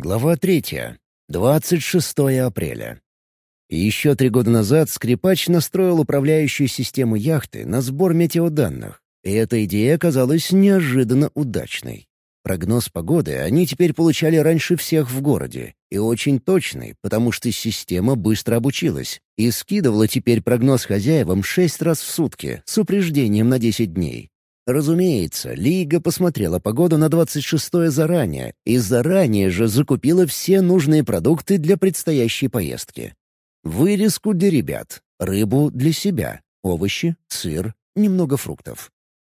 Глава третья. 26 апреля. Еще три года назад скрипач настроил управляющую систему яхты на сбор метеоданных, и эта идея оказалась неожиданно удачной. Прогноз погоды они теперь получали раньше всех в городе, и очень точный, потому что система быстро обучилась и скидывала теперь прогноз хозяевам шесть раз в сутки с упреждением на 10 дней. Разумеется, Лига посмотрела погоду на 26-е заранее и заранее же закупила все нужные продукты для предстоящей поездки. Вырезку для ребят, рыбу для себя, овощи, сыр, немного фруктов.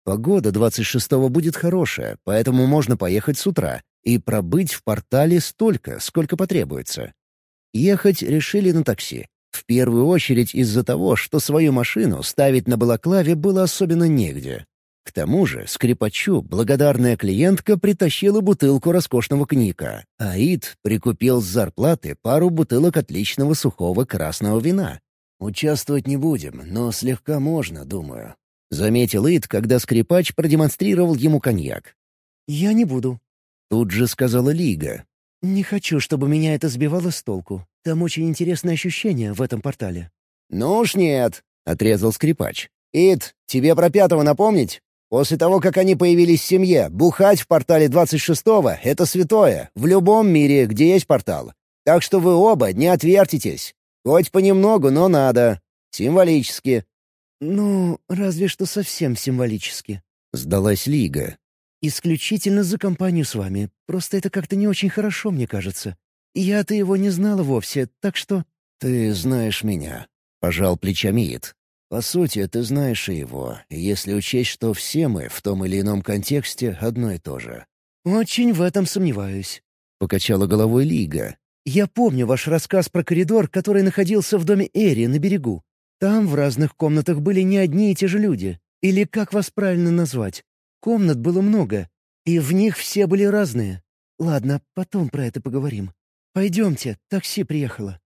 Погода 26-го будет хорошая, поэтому можно поехать с утра и пробыть в портале столько, сколько потребуется. Ехать решили на такси. В первую очередь из-за того, что свою машину ставить на балаклаве было особенно негде. К тому же скрипачу благодарная клиентка притащила бутылку роскошного коньяка, а Ид прикупил с зарплаты пару бутылок отличного сухого красного вина. «Участвовать не будем, но слегка можно, думаю», — заметил Ид, когда скрипач продемонстрировал ему коньяк. «Я не буду», — тут же сказала Лига. «Не хочу, чтобы меня это сбивало с толку. Там очень интересные ощущения в этом портале». «Ну уж нет», — отрезал скрипач. «Ид, тебе про пятого напомнить? После того, как они появились в семье, бухать в портале 26-го — это святое, в любом мире, где есть портал. Так что вы оба не отвертитесь. Хоть понемногу, но надо. Символически. «Ну, разве что совсем символически», — сдалась Лига. «Исключительно за компанию с вами. Просто это как-то не очень хорошо, мне кажется. Я-то его не знала вовсе, так что...» «Ты знаешь меня», — пожал плечами Ид. «По сути, ты знаешь и его, если учесть, что все мы в том или ином контексте одно и то же». «Очень в этом сомневаюсь», — покачала головой Лига. «Я помню ваш рассказ про коридор, который находился в доме Эри на берегу. Там в разных комнатах были не одни и те же люди. Или как вас правильно назвать? Комнат было много, и в них все были разные. Ладно, потом про это поговорим. Пойдемте, такси приехало.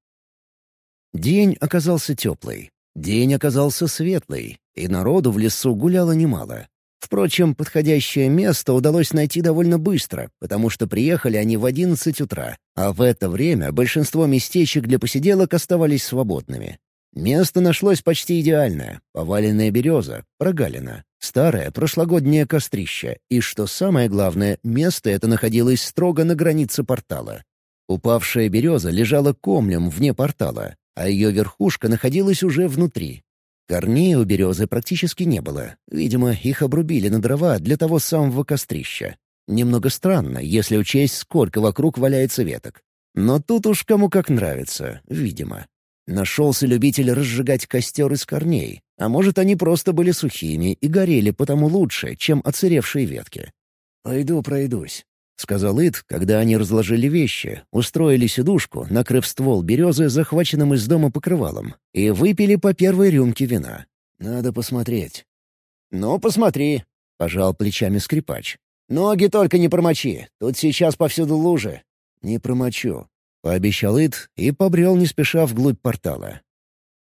День оказался теплый. День оказался светлый, и народу в лесу гуляло немало. Впрочем, подходящее место удалось найти довольно быстро, потому что приехали они в одиннадцать утра, а в это время большинство местечек для посиделок оставались свободными. Место нашлось почти идеальное. Поваленная береза, прогалина, старое прошлогоднее кострище. И, что самое главное, место это находилось строго на границе портала. Упавшая береза лежала комлем вне портала, а ее верхушка находилась уже внутри. Корней у березы практически не было. Видимо, их обрубили на дрова для того самого кострища. Немного странно, если учесть, сколько вокруг валяется веток. Но тут уж кому как нравится, видимо. Нашелся любитель разжигать костер из корней, а может, они просто были сухими и горели потому лучше, чем оцаревшие ветки. «Пойду пройдусь», — сказал Ит, когда они разложили вещи, устроили сидушку, накрыв ствол березы захваченным из дома покрывалом, и выпили по первой рюмке вина. «Надо посмотреть». «Ну, посмотри», — пожал плечами скрипач. «Ноги только не промочи, тут сейчас повсюду лужи». «Не промочу», — пообещал Ид и побрел не спеша вглубь портала.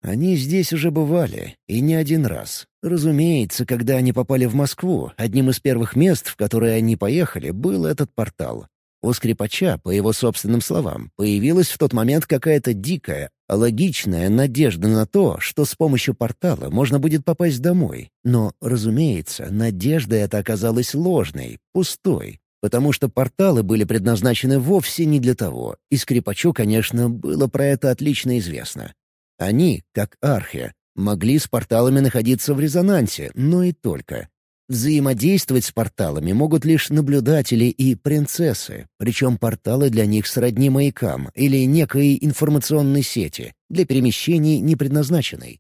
Они здесь уже бывали, и не один раз. Разумеется, когда они попали в Москву, одним из первых мест, в которые они поехали, был этот портал. У скрипача, по его собственным словам, появилась в тот момент какая-то дикая, логичная надежда на то, что с помощью портала можно будет попасть домой. Но, разумеется, надежда эта оказалась ложной, пустой, потому что порталы были предназначены вовсе не для того, и скрипачу, конечно, было про это отлично известно. Они, как архи, могли с порталами находиться в резонансе, но и только. Взаимодействовать с порталами могут лишь наблюдатели и принцессы, причем порталы для них сродни маякам или некой информационной сети, для перемещений не предназначенной.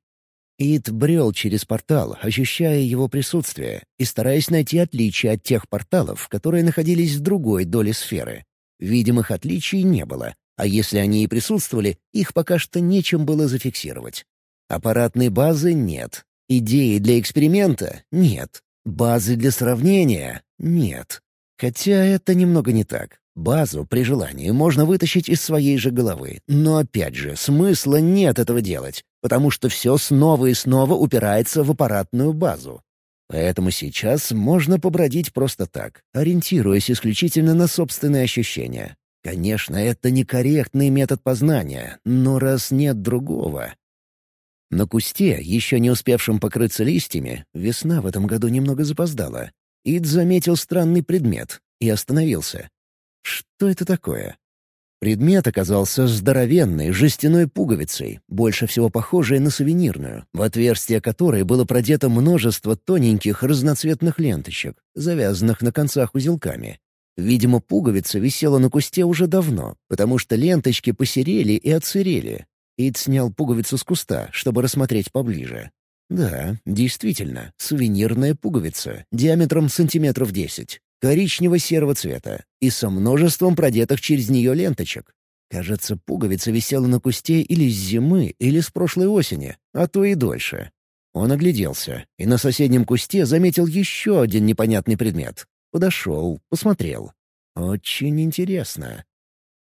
Ид брел через портал, ощущая его присутствие и стараясь найти отличия от тех порталов, которые находились в другой доле сферы. Видимых отличий не было, а если они и присутствовали, их пока что нечем было зафиксировать. Аппаратной базы нет, идеи для эксперимента нет, базы для сравнения нет. Хотя это немного не так. Базу при желании можно вытащить из своей же головы, но опять же, смысла нет этого делать потому что все снова и снова упирается в аппаратную базу. Поэтому сейчас можно побродить просто так, ориентируясь исключительно на собственные ощущения. Конечно, это некорректный метод познания, но раз нет другого... На кусте, еще не успевшем покрыться листьями, весна в этом году немного запоздала. Ид заметил странный предмет и остановился. Что это такое? Предмет оказался здоровенной жестяной пуговицей, больше всего похожей на сувенирную, в отверстие которой было продето множество тоненьких разноцветных ленточек, завязанных на концах узелками. Видимо, пуговица висела на кусте уже давно, потому что ленточки посерели и отсырели. Ид снял пуговицу с куста, чтобы рассмотреть поближе. Да, действительно, сувенирная пуговица, диаметром сантиметров десять коричнево-серого цвета и со множеством продетых через нее ленточек. Кажется, пуговица висела на кусте или с зимы, или с прошлой осени, а то и дольше. Он огляделся и на соседнем кусте заметил еще один непонятный предмет. Подошел, посмотрел. Очень интересно.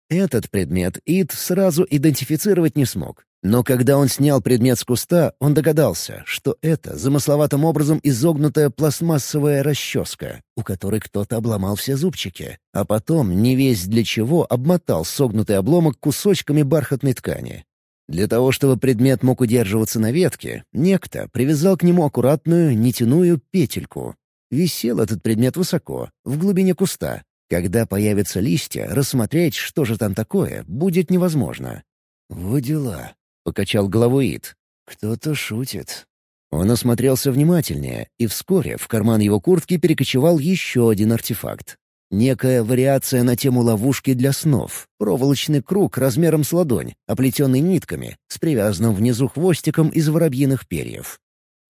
Этот предмет Ид сразу идентифицировать не смог. Но когда он снял предмет с куста, он догадался, что это замысловатым образом изогнутая пластмассовая расческа, у которой кто-то обломал все зубчики, а потом, не весь для чего, обмотал согнутый обломок кусочками бархатной ткани. Для того, чтобы предмет мог удерживаться на ветке, некто привязал к нему аккуратную нитяную петельку. Висел этот предмет высоко, в глубине куста. Когда появятся листья, рассмотреть, что же там такое, будет невозможно. «Вот дела», — покачал головой Ит. «Кто-то шутит». Он осмотрелся внимательнее, и вскоре в карман его куртки перекочевал еще один артефакт. Некая вариация на тему ловушки для снов. Проволочный круг размером с ладонь, оплетенный нитками, с привязанным внизу хвостиком из воробьиных перьев.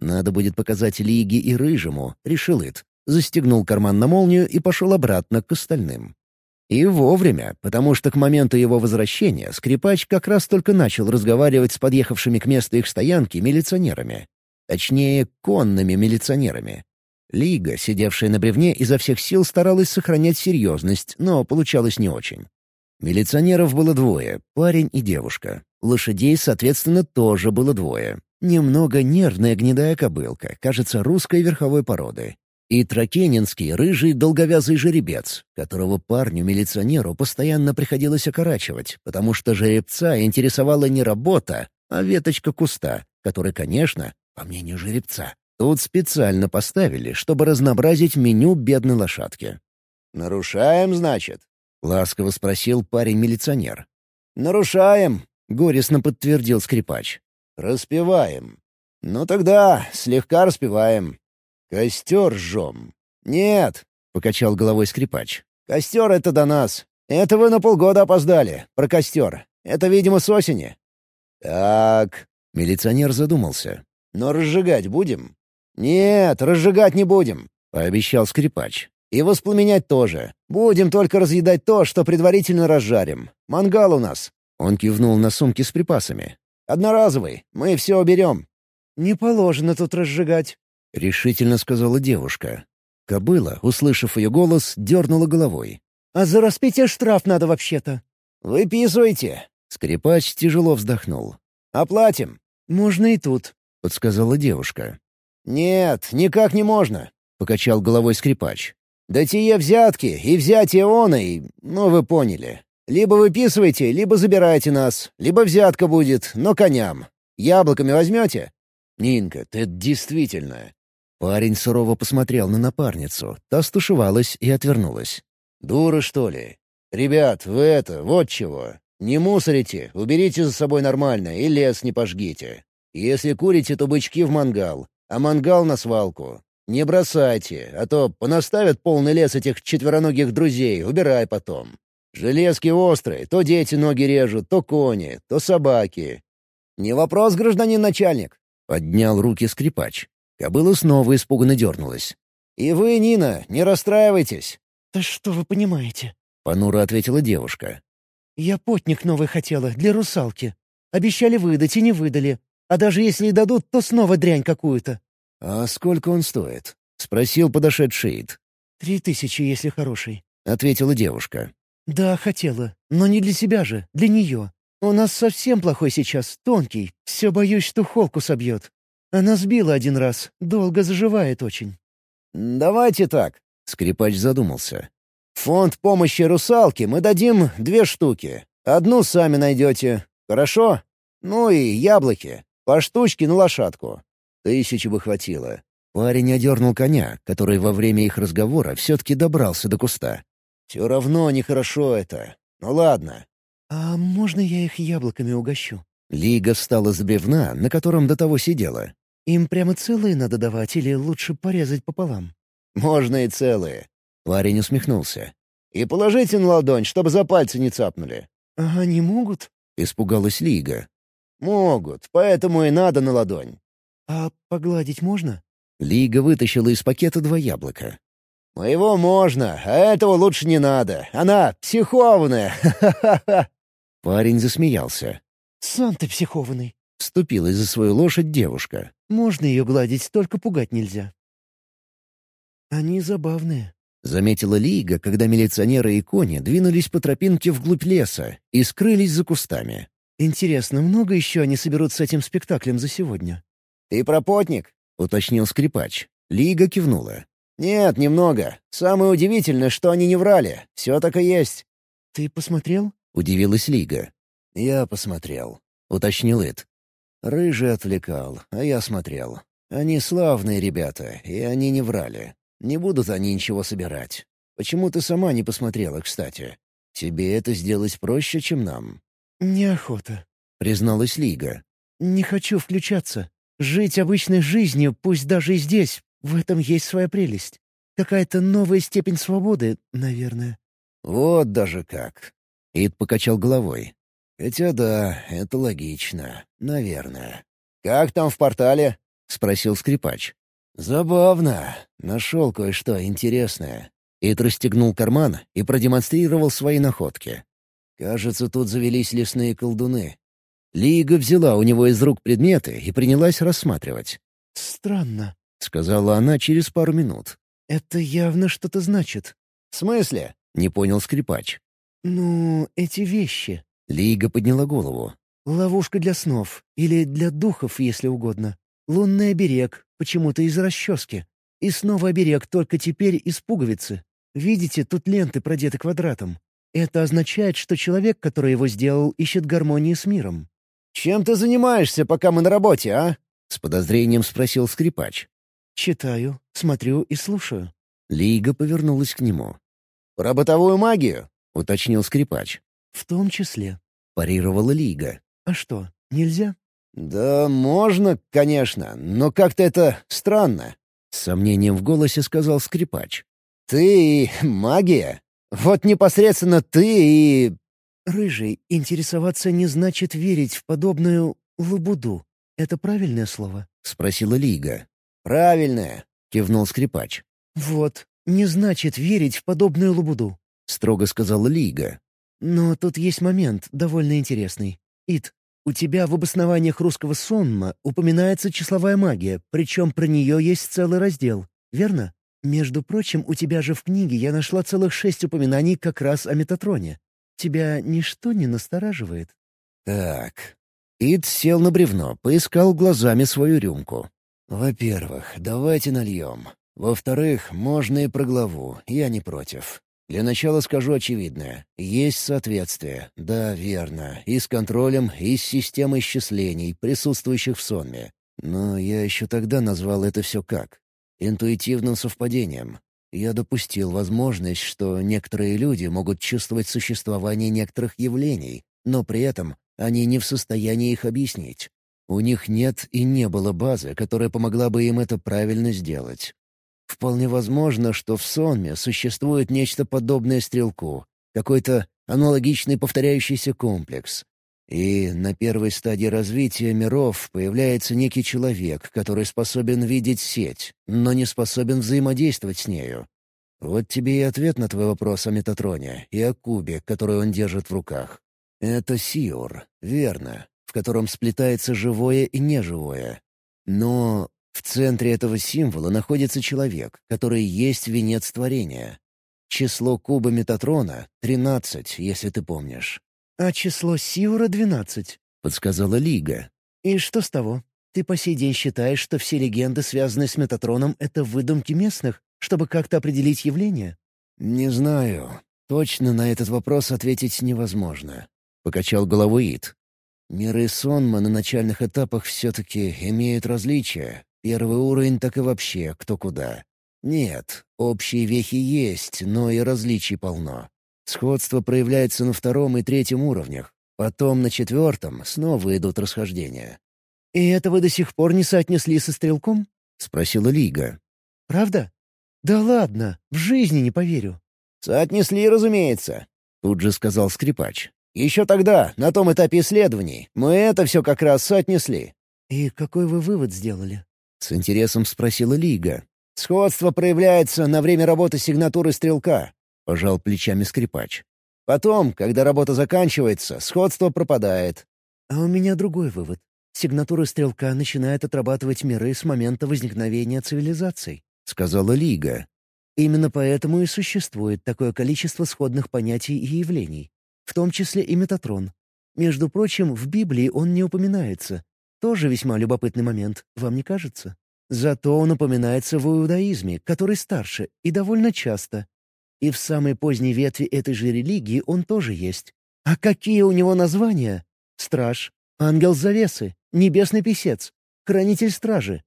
Надо будет показать Лиге и Рыжему, решил Ит. Застегнул карман на молнию и пошел обратно к остальным. И вовремя, потому что к моменту его возвращения скрипач как раз только начал разговаривать с подъехавшими к месту их стоянки милиционерами. Точнее, конными милиционерами. Лига, сидевшая на бревне, изо всех сил старалась сохранять серьезность, но получалось не очень. Милиционеров было двое — парень и девушка. Лошадей, соответственно, тоже было двое. Немного нервная гнедая кобылка, кажется, русской верховой породы, и Тракенинский рыжий долговязый жеребец, которого парню-милиционеру постоянно приходилось окорачивать, потому что жеребца интересовала не работа, а веточка куста, который, конечно, по мнению жеребца, тут специально поставили, чтобы разнообразить меню бедной лошадки. «Нарушаем, значит?» — ласково спросил парень-милиционер. «Нарушаем», — горестно подтвердил скрипач. «Распеваем». «Ну тогда слегка распеваем. «Костер жжем». «Нет», — покачал головой скрипач. «Костер — это до нас. Это вы на полгода опоздали. Про костер. Это, видимо, с осени». «Так...» — милиционер задумался. «Но разжигать будем?» «Нет, разжигать не будем», — пообещал скрипач. «И воспламенять тоже. Будем только разъедать то, что предварительно разжарим. Мангал у нас». Он кивнул на сумки с припасами. «Одноразовый. Мы все уберем». «Не положено тут разжигать», — решительно сказала девушка. Кобыла, услышав ее голос, дернула головой. «А за распитие штраф надо вообще-то». «Выписывайте». Скрипач тяжело вздохнул. «Оплатим». «Можно и тут», — подсказала девушка. «Нет, никак не можно», — покачал головой скрипач. «Да те взятки, и взятие он, и... Ну, вы поняли. Либо выписывайте, либо забирайте нас, либо взятка будет, но коням. Яблоками возьмете?» «Нинка, ты действительно...» Парень сурово посмотрел на напарницу. Та стушевалась и отвернулась. «Дура, что ли? Ребят, вы это, вот чего. Не мусорите, уберите за собой нормально и лес не пожгите. Если курите, то бычки в мангал, а мангал на свалку. Не бросайте, а то понаставят полный лес этих четвероногих друзей, убирай потом. Железки острые, то дети ноги режут, то кони, то собаки. «Не вопрос, гражданин начальник», Поднял руки скрипач. Кобыла снова испуганно дернулась. «И вы, Нина, не расстраивайтесь!» «Да что вы понимаете?» — понуро ответила девушка. «Я потник новый хотела, для русалки. Обещали выдать и не выдали. А даже если и дадут, то снова дрянь какую-то». «А сколько он стоит?» — спросил подошедший Ид. «Три тысячи, если хороший», — ответила девушка. «Да, хотела. Но не для себя же, для нее. У нас совсем плохой сейчас, тонкий. Все боюсь, что холку собьет. Она сбила один раз, долго заживает очень». «Давайте так», — скрипач задумался. «В фонд помощи русалке мы дадим две штуки. Одну сами найдете. Хорошо? Ну и яблоки. По штучке на лошадку. Тысячи бы хватило. Парень одернул коня, который во время их разговора все-таки добрался до куста. «Все равно нехорошо это. Ну ладно». «А можно я их яблоками угощу?» Лига встала с бревна, на котором до того сидела. «Им прямо целые надо давать или лучше порезать пополам?» «Можно и целые». Парень усмехнулся. «И положите на ладонь, чтобы за пальцы не цапнули». «А они могут?» — испугалась Лига. «Могут, поэтому и надо на ладонь». «А погладить можно?» Лига вытащила из пакета два яблока. «Моего можно, а этого лучше не надо. Она психованная! Ха-ха-ха!» Парень засмеялся. «Сам ты психованный!» — вступилась за свою лошадь девушка. «Можно ее гладить, только пугать нельзя». «Они забавные», — заметила Лига, когда милиционеры и кони двинулись по тропинке вглубь леса и скрылись за кустами. «Интересно, много еще они соберут с этим спектаклем за сегодня?» «Ты пропотник?» — уточнил скрипач. Лига кивнула. «Нет, немного. Самое удивительное, что они не врали. Все так и есть». «Ты посмотрел?» — удивилась Лига. «Я посмотрел», — уточнил Эд. «Рыжий отвлекал, а я смотрел. Они славные ребята, и они не врали. Не будут они ничего собирать. Почему ты сама не посмотрела, кстати? Тебе это сделать проще, чем нам». «Неохота», — призналась Лига. «Не хочу включаться. Жить обычной жизнью, пусть даже и здесь, в этом есть своя прелесть. Какая-то новая степень свободы, наверное». «Вот даже как». Ид покачал головой. «Хотя да, это логично. Наверное». «Как там в портале?» — спросил скрипач. «Забавно. Нашел кое-что интересное». Ид расстегнул карман и продемонстрировал свои находки. «Кажется, тут завелись лесные колдуны. Лига взяла у него из рук предметы и принялась рассматривать. «Странно», — сказала она через пару минут. «Это явно что-то значит». «В смысле?» — не понял скрипач. «Ну, эти вещи». Лига подняла голову. «Ловушка для снов. Или для духов, если угодно. Лунный оберег, почему-то из расчески. И снова оберег, только теперь из пуговицы. Видите, тут ленты продеты квадратом. Это означает, что человек, который его сделал, ищет гармонии с миром. «Чем ты занимаешься, пока мы на работе, а?» — с подозрением спросил скрипач. «Читаю, смотрю и слушаю». Лига повернулась к нему. «Про бытовую магию?» — уточнил скрипач. «В том числе», — парировала Лига. «А что, нельзя?» «Да можно, конечно, но как-то это странно», — с сомнением в голосе сказал скрипач. «Ты и магия? Вот непосредственно ты и «Рыжий, интересоваться не значит верить в подобную лабуду. Это правильное слово?» — спросила Лига. «Правильное», — кивнул скрипач. «Вот, не значит верить в подобную лабуду», — строго сказала Лига. «Но тут есть момент, довольно интересный. Ит, у тебя в обоснованиях русского сонма упоминается числовая магия, причем про нее есть целый раздел, верно? Между прочим, у тебя же в книге я нашла целых шесть упоминаний как раз о Метатроне. Тебя ничто не настораживает?» «Так». Ид сел на бревно, поискал глазами свою рюмку. «Во-первых, давайте нальем. Во-вторых, можно и про главу, я не против. Для начала скажу очевидное. Есть соответствие, да, верно, и с контролем, и с системой исчислений, присутствующих в сонме. Но я еще тогда назвал это все как? Интуитивным совпадением. Я допустил возможность, что некоторые люди могут чувствовать существование некоторых явлений, но при этом они не в состоянии их объяснить. У них нет и не было базы, которая помогла бы им это правильно сделать. Вполне возможно, что в сонме существует нечто подобное стрелку, какой-то аналогичный повторяющийся комплекс. И на первой стадии развития миров появляется некий человек, который способен видеть сеть, но не способен взаимодействовать с нею. Вот тебе и ответ на твой вопрос о Метатроне и о кубе, который он держит в руках. Это Сиур, верно, в котором сплетается живое и неживое. Но в центре этого символа находится человек, который есть венец творения. Число куба Метатрона — тринадцать, если ты помнишь. «А число Сиура — двенадцать», — подсказала Лига. «И что с того? Ты по сей день считаешь, что все легенды, связанные с Метатроном, — это выдумки местных, чтобы как-то определить явление?» «Не знаю. Точно на этот вопрос ответить невозможно», — покачал головой Ит. «Миры Сонма на начальных этапах все-таки имеют различия. Первый уровень так и вообще кто куда. Нет, общие вехи есть, но и различий полно. Сходство проявляется на втором и третьем уровнях. Потом на четвертом снова идут расхождения. «И это вы до сих пор не соотнесли со стрелком?» — спросила Лига. «Правда? Да ладно, в жизни не поверю». «Соотнесли, разумеется», — тут же сказал скрипач. «Еще тогда, на том этапе исследований, мы это все как раз соотнесли». «И какой вы вывод сделали?» — с интересом спросила Лига. «Сходство проявляется на время работы сигнатуры стрелка», — пожал плечами скрипач. «Потом, когда работа заканчивается, сходство пропадает». «А у меня другой вывод. Сигнатура стрелка начинает отрабатывать миры с момента возникновения цивилизаций», — сказала Лига. «Именно поэтому и существует такое количество сходных понятий и явлений, в том числе и Метатрон. Между прочим, в Библии он не упоминается. Тоже весьма любопытный момент, вам не кажется? Зато он упоминается в иудаизме, который старше, и довольно часто. И в самой поздней ветви этой же религии он тоже есть. А какие у него названия? Страж, ангел завесы, небесный писец, хранитель стражи.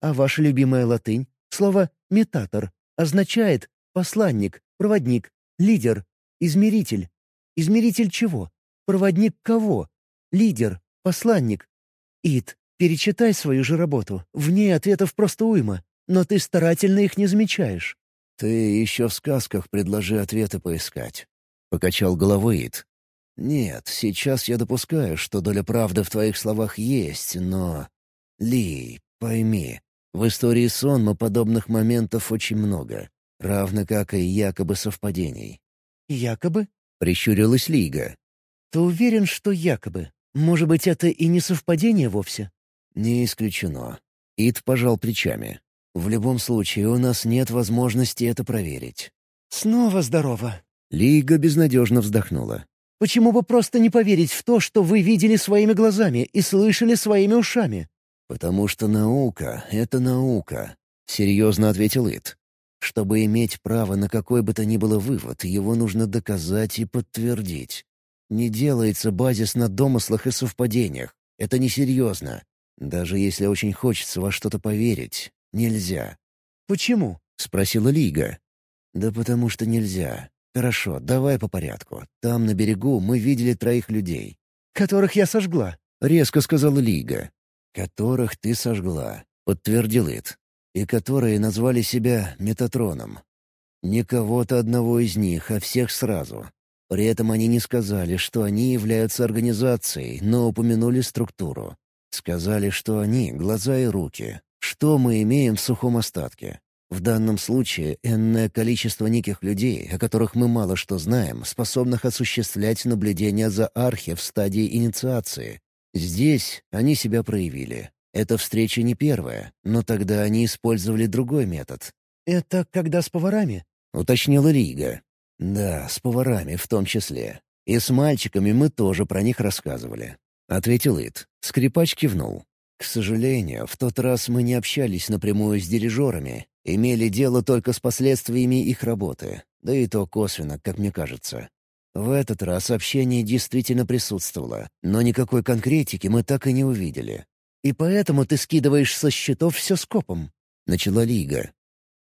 А ваша любимая латынь, слово «метатор», означает «посланник», «проводник», «лидер», «измеритель». Измеритель чего? Проводник кого? Лидер, посланник. Ид, перечитай свою же работу. В ней ответов просто уйма, но ты старательно их не замечаешь. «Ты еще в сказках предложи ответы поискать», — покачал головой Ид. «Нет, сейчас я допускаю, что доля правды в твоих словах есть, но... Ли, пойми, в истории сонма подобных моментов очень много, равно как и якобы совпадений». «Якобы?» — прищурилась Лига. «Ты уверен, что якобы? Может быть, это и не совпадение вовсе?» «Не исключено». Ид пожал плечами. «В любом случае, у нас нет возможности это проверить». «Снова здорово». Лига безнадежно вздохнула. Почему бы просто не поверить в то, что вы видели своими глазами и слышали своими ушами?» «Потому что наука — это наука», — серьезно ответил Ит. «Чтобы иметь право на какой бы то ни было вывод, его нужно доказать и подтвердить. Не делается базис на домыслах и совпадениях. Это несерьезно. Даже если очень хочется во что-то поверить, нельзя». «Почему?» — спросила Лига. «Да потому что нельзя. «Хорошо, давай по порядку. Там, на берегу, мы видели троих людей». «Которых я сожгла», — резко сказала Лига. «Которых ты сожгла», — подтвердил Ит. «И которые назвали себя Метатроном. Не кого-то одного из них, а всех сразу. При этом они не сказали, что они являются организацией, но упомянули структуру. Сказали, что они — глаза и руки. Что мы имеем в сухом остатке? В данном случае энное количество неких людей, о которых мы мало что знаем, способных осуществлять наблюдение за архи в стадии инициации. Здесь они себя проявили. Эта встреча не первая, но тогда они использовали другой метод. «Это когда с поварами?» — уточнила Рига. «Да, с поварами в том числе. И с мальчиками мы тоже про них рассказывали», — ответил Ит. Скрипач кивнул. «К сожалению, в тот раз мы не общались напрямую с дирижерами, Имели дело только с последствиями их работы, да и то косвенно, как мне кажется. В этот раз общение действительно присутствовало, но никакой конкретики мы так и не увидели. «И поэтому ты скидываешь со счетов все скопом», — начала Лига.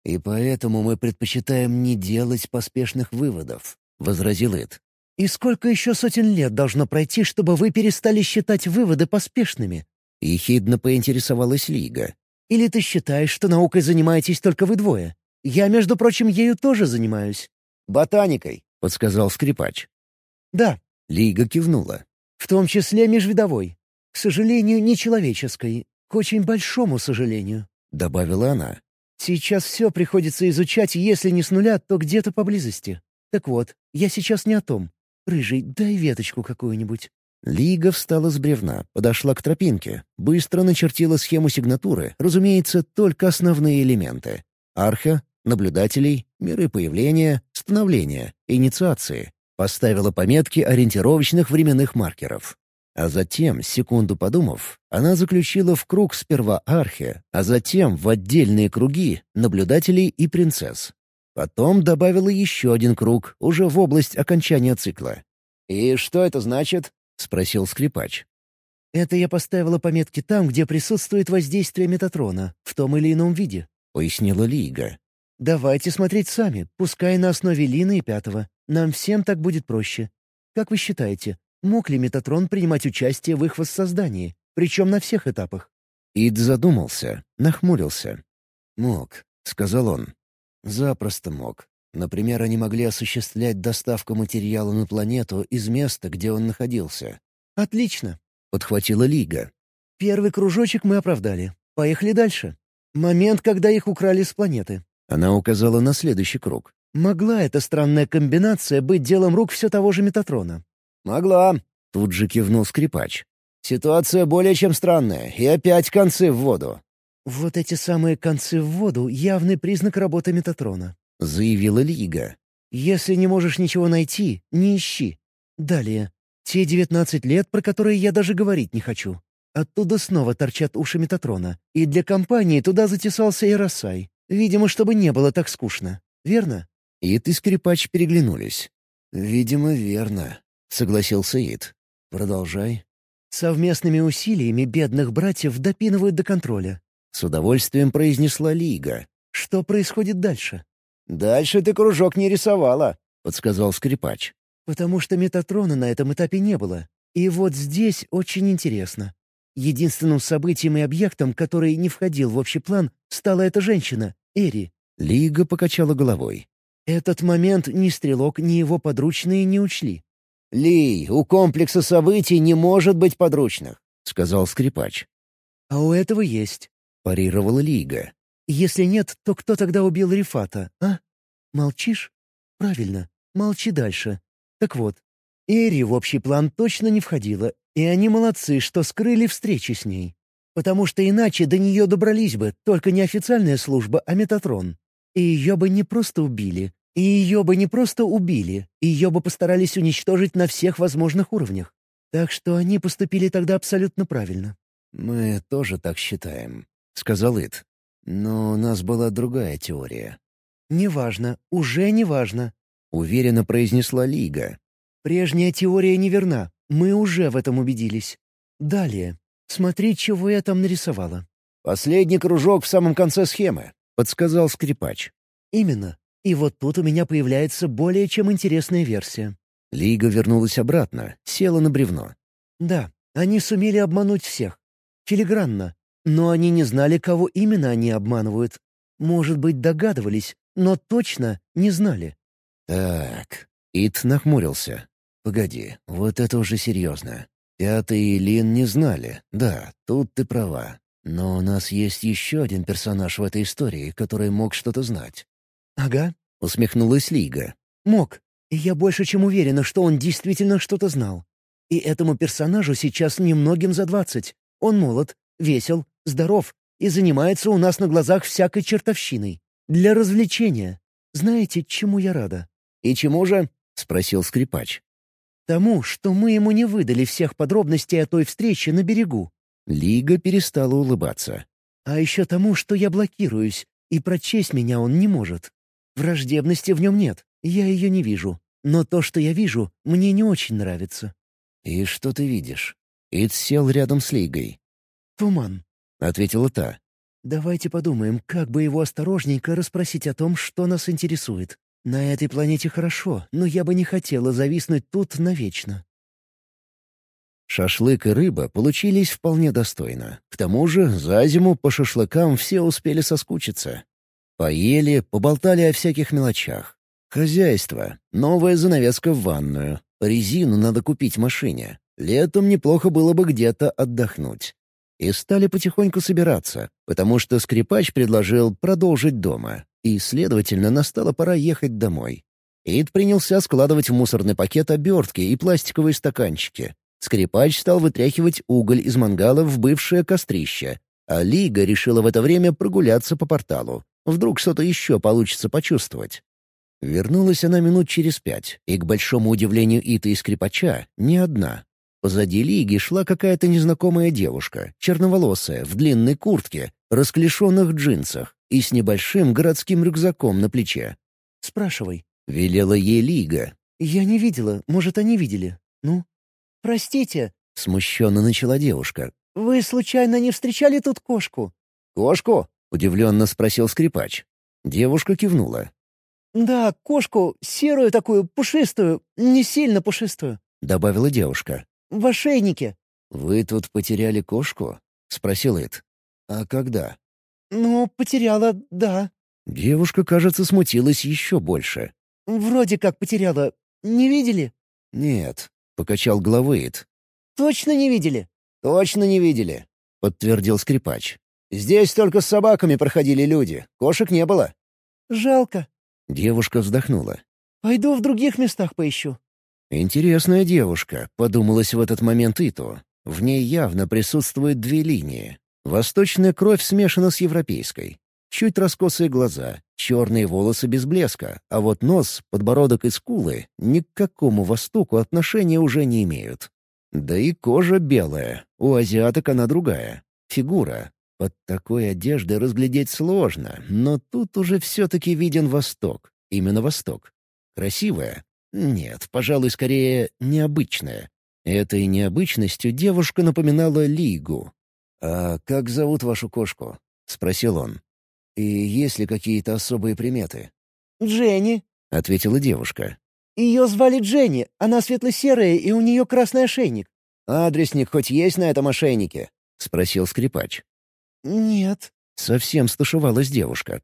«И поэтому мы предпочитаем не делать поспешных выводов», — возразил Эд. «И сколько еще сотен лет должно пройти, чтобы вы перестали считать выводы поспешными?» — ехидно поинтересовалась Лига. Или ты считаешь, что наукой занимаетесь только вы двое? Я, между прочим, ею тоже занимаюсь». «Ботаникой», — подсказал скрипач. «Да». Лига кивнула. «В том числе межвидовой. К сожалению, не человеческой. К очень большому сожалению», — добавила она. «Сейчас все приходится изучать, если не с нуля, то где-то поблизости. Так вот, я сейчас не о том. Рыжий, дай веточку какую-нибудь». Лига встала с бревна, подошла к тропинке, быстро начертила схему сигнатуры, разумеется, только основные элементы. Арха, наблюдателей, миры появления, становления, инициации. Поставила пометки ориентировочных временных маркеров. А затем, секунду подумав, она заключила в круг сперва архи, а затем в отдельные круги наблюдателей и принцесс. Потом добавила еще один круг, уже в область окончания цикла. «И что это значит?» — спросил скрипач. «Это я поставила пометки там, где присутствует воздействие Метатрона, в том или ином виде», — пояснила Лига. «Давайте смотреть сами, пускай на основе Лины и Пятого. Нам всем так будет проще. Как вы считаете, мог ли Метатрон принимать участие в их воссоздании, причем на всех этапах?» Ид задумался, нахмурился. «Мог», — сказал он. «Запросто мог. Например, они могли осуществлять доставку материала на планету из места, где он находился». «Отлично», — подхватила Лига. «Первый кружочек мы оправдали. Поехали дальше. Момент, когда их украли с планеты». Она указала на следующий круг. «Могла эта странная комбинация быть делом рук все того же Метатрона?» «Могла», — тут же кивнул скрипач. «Ситуация более чем странная, и опять концы в воду. «Вот эти самые концы в воду — явный признак работы Метатрона», — заявила Лига. «Если не можешь ничего найти, не ищи. Далее. Те девятнадцать лет, про которые я даже говорить не хочу. Оттуда снова торчат уши Метатрона. И для компании туда затесался и Рассай. Видимо, чтобы не было так скучно. Верно?» И скрипач переглянулись. «Видимо, верно», — согласился Ид. «Продолжай». Совместными усилиями бедных братьев допинывают до контроля. С удовольствием произнесла Лига. «Что происходит дальше?» «Дальше ты кружок не рисовала», — подсказал скрипач. «Потому что Метатрона на этом этапе не было. И вот здесь очень интересно. Единственным событием и объектом, который не входил в общий план, стала эта женщина, Эри». Лига покачала головой. «Этот момент ни Стрелок, ни его подручные не учли». «Ли, у комплекса событий не может быть подручных», — сказал скрипач. «А у этого есть. — парировала Лига. «Если нет, то кто тогда убил Рифата, а? Молчишь? Правильно, молчи дальше. Так вот, Эри в общий план точно не входила, и они молодцы, что скрыли встречи с ней. Потому что иначе до нее добрались бы только не официальная служба, а Метатрон. И ее бы не просто убили, и ее бы не просто убили, ее бы постарались уничтожить на всех возможных уровнях. Так что они поступили тогда абсолютно правильно. «Мы тоже так считаем», — сказал Ит. «Но у нас была другая теория». «Неважно, уже неважно», — уверенно произнесла Лига. «Прежняя теория неверна. Мы уже в этом убедились. Далее. Смотри, чего я там нарисовала». «Последний кружок в самом конце схемы», — подсказал скрипач. «Именно. И вот тут у меня появляется более чем интересная версия». Лига вернулась обратно, села на бревно. «Да, они сумели обмануть всех. Филигранно, но они не знали, кого именно они обманывают. Может быть, догадывались, но точно не знали. «Так...» — Ит нахмурился. «Погоди, вот это уже серьезно. Пятый и Лин не знали. Да, тут ты права. Но у нас есть еще один персонаж в этой истории, который мог что-то знать». «Ага», — усмехнулась Лига. «Мог. И я больше чем уверена, что он действительно что-то знал. И этому персонажу сейчас немногим за двадцать. Он молод, весел, здоров и занимается у нас на глазах всякой чертовщиной. Для развлечения. Знаете, чему я рада?» «И чему же?» — спросил скрипач. «Тому, что мы ему не выдали всех подробностей о той встрече на берегу». Лига перестала улыбаться. «А еще тому, что я блокируюсь, и прочесть меня он не может. Враждебности в нем нет, я ее не вижу. Но то, что я вижу, мне не очень нравится». «И что ты видишь?» Ид сел рядом с Лигой. «Туман», — ответила та. «Давайте подумаем, как бы его осторожненько расспросить о том, что нас интересует. На этой планете хорошо, но я бы не хотела зависнуть тут навечно». Шашлык и рыба получились вполне достойно. К тому же за зиму по шашлыкам все успели соскучиться. Поели, поболтали о всяких мелочах. Хозяйство, новая занавеска в ванную, резину надо купить машине. Летом неплохо было бы где-то отдохнуть и стали потихоньку собираться, потому что скрипач предложил продолжить дома, и, следовательно, настала пора ехать домой. Ид принялся складывать в мусорный пакет обертки и пластиковые стаканчики. Скрипач стал вытряхивать уголь из мангала в бывшее кострище, а Лига решила в это время прогуляться по порталу. Вдруг что-то еще получится почувствовать. Вернулась она минут через пять, и, к большому удивлению Ита и скрипача, не одна. Позади Лиги шла какая-то незнакомая девушка, черноволосая, в длинной куртке, расклешенных джинсах и с небольшим городским рюкзаком на плече. спрашивай». — велела ей Лига. «Я не видела. Может, они видели. Ну?» «Простите», — смущенно начала девушка. «Вы случайно не встречали тут кошку?» «Кошку?» — удивленно спросил скрипач. Девушка кивнула. «Да, кошку, серую такую, пушистую, не сильно пушистую», — добавила девушка. «В ошейнике». «Вы тут потеряли кошку?» — спросил Эд. «А когда?» «Ну, потеряла, да». Девушка, кажется, смутилась еще больше. «Вроде как потеряла. Не видели?» «Нет», — покачал головой Эд. «Точно не видели?» «Точно не видели», — подтвердил скрипач. «Здесь только с собаками проходили люди. Кошек не было». «Жалко». Девушка вздохнула. «Пойду в других местах поищу». «Интересная девушка», — подумалось в этот момент Иту. В ней явно присутствуют две линии. Восточная кровь смешана с европейской. Чуть раскосые глаза, черные волосы без блеска, а вот нос, подбородок и скулы ни к какому Востоку отношения уже не имеют. Да и кожа белая, у азиаток она другая. Фигура. Под такой одеждой разглядеть сложно, но тут уже все-таки виден Восток. Именно Восток. Красивая? Нет, пожалуй, скорее необычная. Этой необычностью девушка напоминала Лигу. «А как зовут вашу кошку?» — спросил он. «И есть ли какие-то особые приметы?» «Дженни», — ответила девушка. «Ее звали Дженни, она светло-серая, и у нее красный ошейник». «Адресник хоть есть на этом ошейнике?» — спросил скрипач. «Нет». Совсем стушевалась девушка.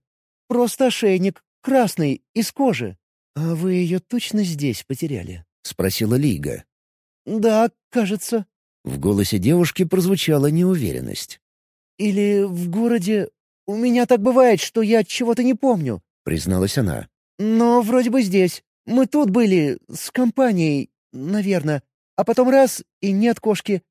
«Просто ошейник, красный, из кожи». «А вы ее точно здесь потеряли?» — спросила Лига. «Да, кажется». В голосе девушки прозвучала неуверенность. «Или в городе «У меня так бывает, что я чего-то не помню», — призналась она. «Но вроде бы здесь. Мы тут были, с компанией, наверное. А потом раз — и нет кошки.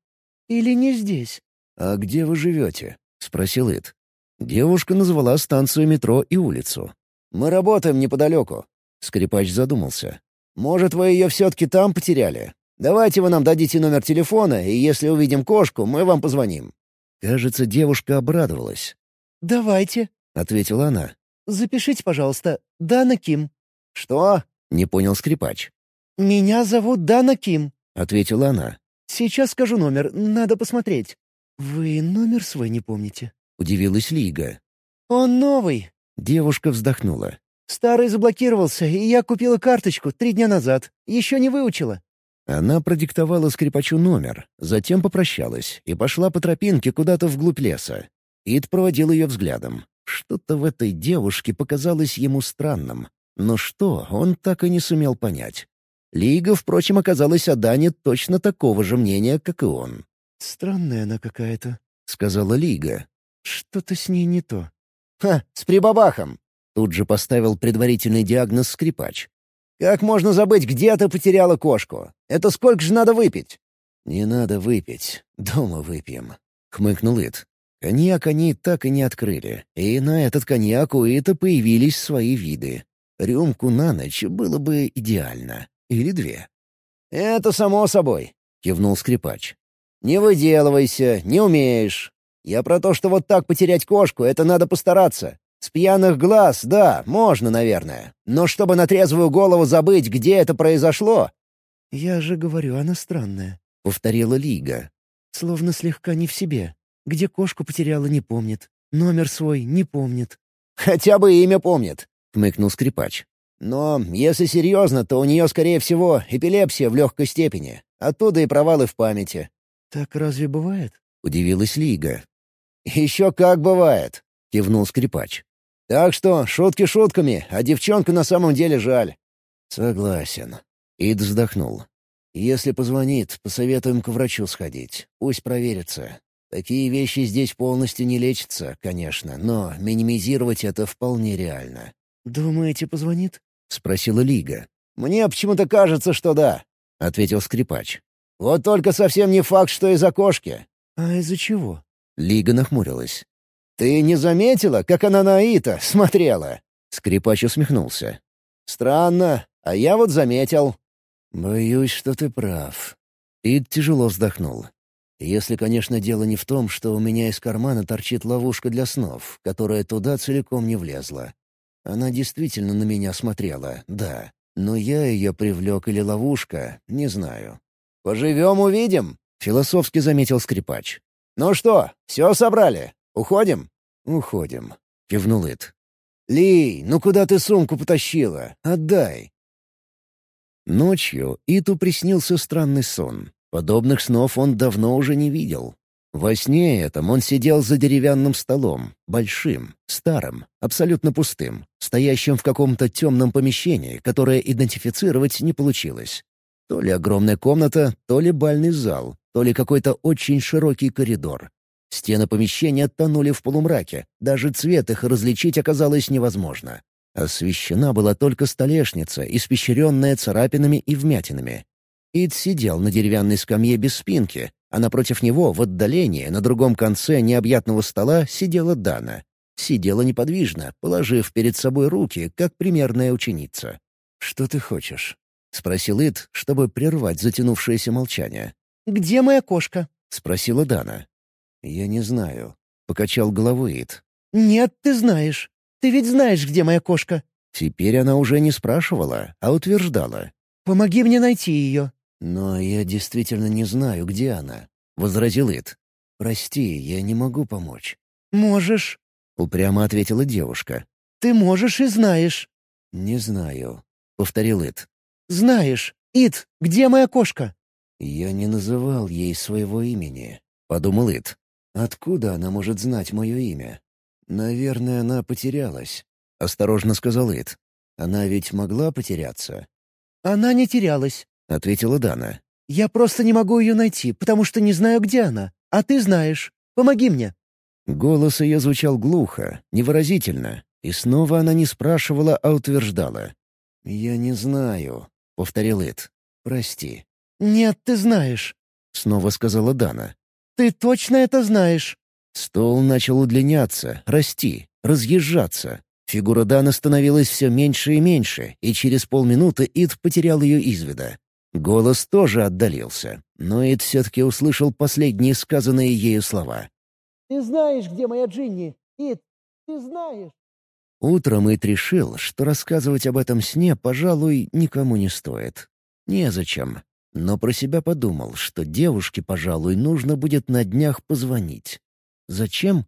Или не здесь?» «А где вы живете?» — спросил Ит. Девушка назвала станцию метро и улицу. «Мы работаем неподалеку», — скрипач задумался. «Может, вы ее все-таки там потеряли? Давайте вы нам дадите номер телефона, и если увидим кошку, мы вам позвоним». Кажется, девушка обрадовалась. «Давайте», — ответила она. «Запишите, пожалуйста, Дана Ким». «Что?» — не понял скрипач. «Меня зовут Дана Ким», — ответила она. «Сейчас скажу номер, надо посмотреть». «Вы номер свой не помните?» — удивилась Лига. «Он новый». Девушка вздохнула. «Старый заблокировался, и я купила карточку три дня назад. Еще не выучила». Она продиктовала скрипачу номер, затем попрощалась и пошла по тропинке куда-то вглубь леса. Ид проводил ее взглядом. Что-то в этой девушке показалось ему странным. Но что, он так и не сумел понять. Лига, впрочем, оказалась о Дане точно такого же мнения, как и он. «Странная она какая-то», — сказала Лига. «Что-то с ней не то». «Ха, с прибабахом!» — тут же поставил предварительный диагноз скрипач. «Как можно забыть, где ты потеряла кошку? Это сколько же надо выпить?» «Не надо выпить. Дома выпьем», — хмыкнул Ид. Коньяк они так и не открыли, и на этот коньяк у Ита появились свои виды. Рюмку на ночь было бы идеально. Или две. «Это само собой», — кивнул скрипач. «Не выделывайся, не умеешь. Я про то, что вот так потерять кошку, это надо постараться. С пьяных глаз, да, можно, наверное. Но чтобы на трезвую голову забыть, где это произошло...» «Я же говорю, она странная», — повторила Лига. «Словно слегка не в себе. Где кошку потеряла, не помнит. Номер свой не помнит. «Хотя бы имя помнит», — хмыкнул скрипач. «Но, если серьезно, то у нее, скорее всего, эпилепсия в легкой степени. Оттуда и провалы в памяти». «Так разве бывает?» — удивилась Лига. «Еще как бывает», — кивнул скрипач. «Так что шутки шутками, а девчонку на самом деле жаль». «Согласен». Ид вздохнул. «Если позвонит, посоветуем к врачу сходить. Пусть проверится. Такие вещи здесь полностью не лечатся, конечно, но минимизировать это вполне реально. «Думаете, позвонит?» — спросила Лига. «Мне почему-то кажется, что да», — ответил скрипач. «Вот только совсем не факт, что из-за кошки». «А из-за чего?» Лига нахмурилась. «Ты не заметила, как она на Аита смотрела?» Скрипач усмехнулся. «Странно, а я вот заметил». «Боюсь, что ты прав». Ид тяжело вздохнул. Если, конечно, дело не в том, что у меня из кармана торчит ловушка для снов, которая туда целиком не влезла. Она действительно на меня смотрела, да. Но я ее привлек или ловушка, не знаю. «Поживем — увидим», — философски заметил скрипач. «Ну что, все собрали? Уходим?» «Уходим», — кивнул Ит. «Ли, ну куда ты сумку потащила? Отдай!» Ночью Иту приснился странный сон. Подобных снов он давно уже не видел. Во сне этом он сидел за деревянным столом, большим, старым, абсолютно пустым, стоящим в каком-то темном помещении, которое идентифицировать не получилось. То ли огромная комната, то ли бальный зал, то ли какой-то очень широкий коридор. Стены помещения тонули в полумраке, даже цвет их различить оказалось невозможно. Освещена была только столешница, испещренная царапинами и вмятинами. Ид сидел на деревянной скамье без спинки, а напротив него, в отдалении, на другом конце необъятного стола, сидела Дана. Сидела неподвижно, положив перед собой руки, как примерная ученица. «Что ты хочешь?» — спросил Ид, чтобы прервать затянувшееся молчание. «Где моя кошка?» — спросила Дана. «Я не знаю», — покачал головой Ид. «Нет, ты знаешь. Ты ведь знаешь, где моя кошка». Теперь она уже не спрашивала, а утверждала. «Помоги мне найти ее». «Но я действительно не знаю, где она», — возразил Ид. «Прости, я не могу помочь». «Можешь», — упрямо ответила девушка. «Ты можешь и знаешь». «Не знаю», — повторил Ид. «Знаешь. Ид, где моя кошка?» «Я не называл ей своего имени», — подумал Ид. «Откуда она может знать мое имя?» «Наверное, она потерялась», — осторожно сказал Ид. «Она ведь могла потеряться?» «Она не терялась», — ответила Дана. «Я просто не могу ее найти, потому что не знаю, где она. А ты знаешь. Помоги мне». Голос ее звучал глухо, невыразительно, и снова она не спрашивала, а утверждала. «Я не знаю», — повторил Эд. «Прости». «Нет, ты знаешь», — снова сказала Дана. «Ты точно это знаешь?» Стол начал удлиняться, расти, разъезжаться. Фигура Дана становилась все меньше и меньше, и через полминуты Ид потерял ее из вида. Голос тоже отдалился, но Ид все-таки услышал последние сказанные ею слова. «Ты знаешь, где моя Джинни? Ид, ты знаешь?» Утром Ит решил, что рассказывать об этом сне, пожалуй, никому не стоит. Незачем. Но про себя подумал, что девушке, пожалуй, нужно будет на днях позвонить. Зачем?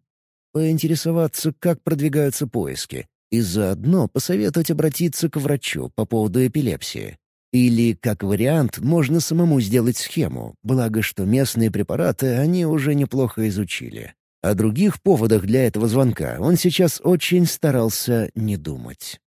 Поинтересоваться, как продвигаются поиски, и заодно посоветовать обратиться к врачу по поводу эпилепсии. Или, как вариант, можно самому сделать схему, благо что местные препараты они уже неплохо изучили. О других поводах для этого звонка он сейчас очень старался не думать.